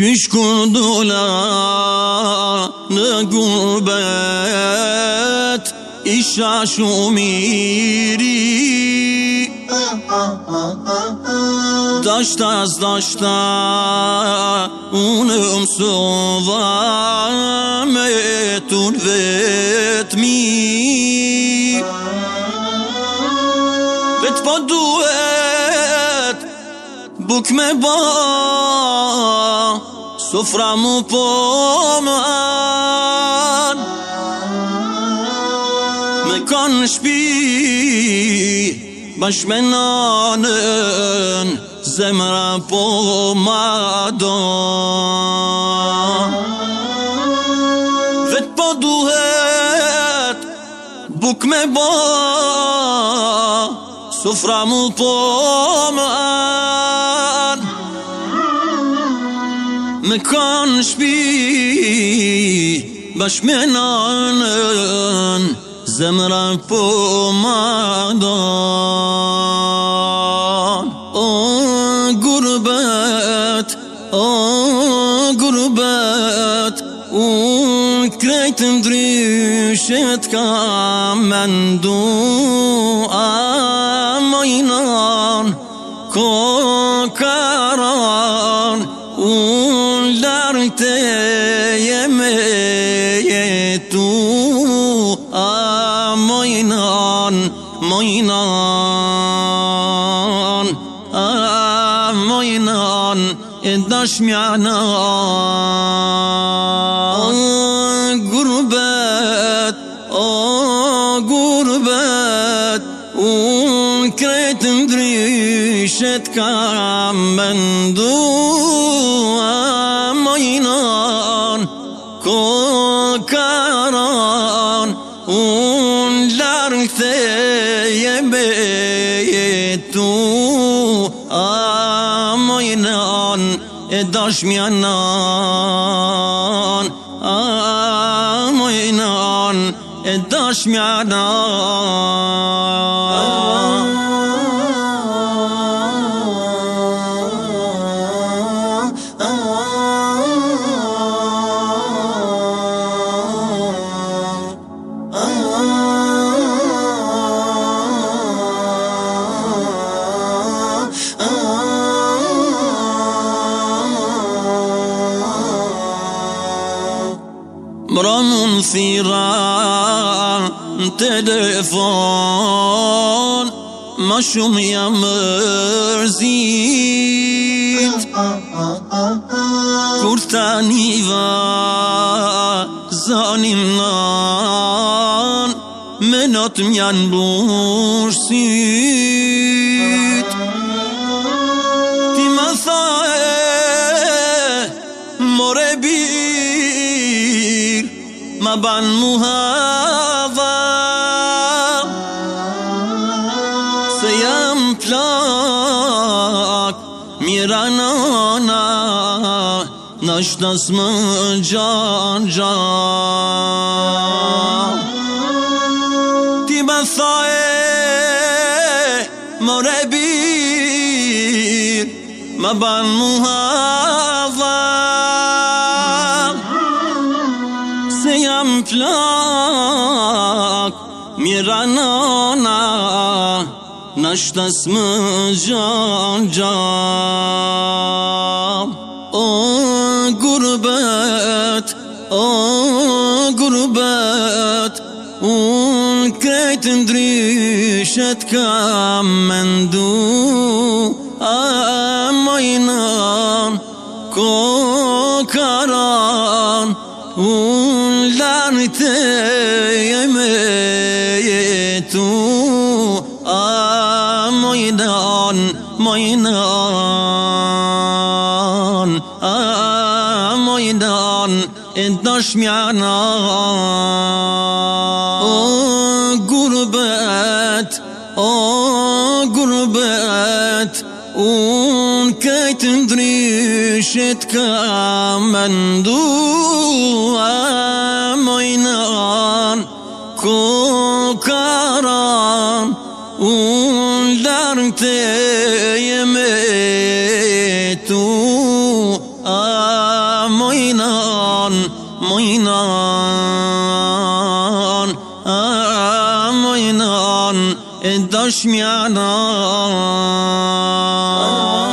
Qysh kundula në gurbet Isha shumë iri Dashta zdashta Unë më sova Me tun vetmi Vet po duhet Buk me ba Sufra më po më anë Me kanë në shpi Bashme nanën Zemra po më do Vetë po duhet Buk me ba Sufra po më anë شبی باش منانن زمرا پومادان آن گربت آن گربت اون کرتم دریشت که من دو آمینان کن a mojnan, mojnan, a mojnan, e dashmja në a gurbet, a gurbet, unë kretë ndryshet kam bëndu, a mojnan, kohë, këthe e betu A mojnan e dashmjanan A mojnan e dashmjanan انصرا تلفون مشوم يا مرزيد كرتاني و زانمنان منات ميان برسيد تمثال مربي بنموها و سیم پلاک میرنانا نشناس من جان جان تی بثای مربی مبن مهاوان ranona Našla smo žođo O gurbet, o gurbet Ulkaj tendrišet ka mendu A mojna ko karan Uldan te yemek tu a mojnan mojnan a mojnan e dashmja na o gurbet o gurbet un këtë ndryshet ka mandu a mojnan mojnan te je me tu a muinan muinan a muinan edash mi ana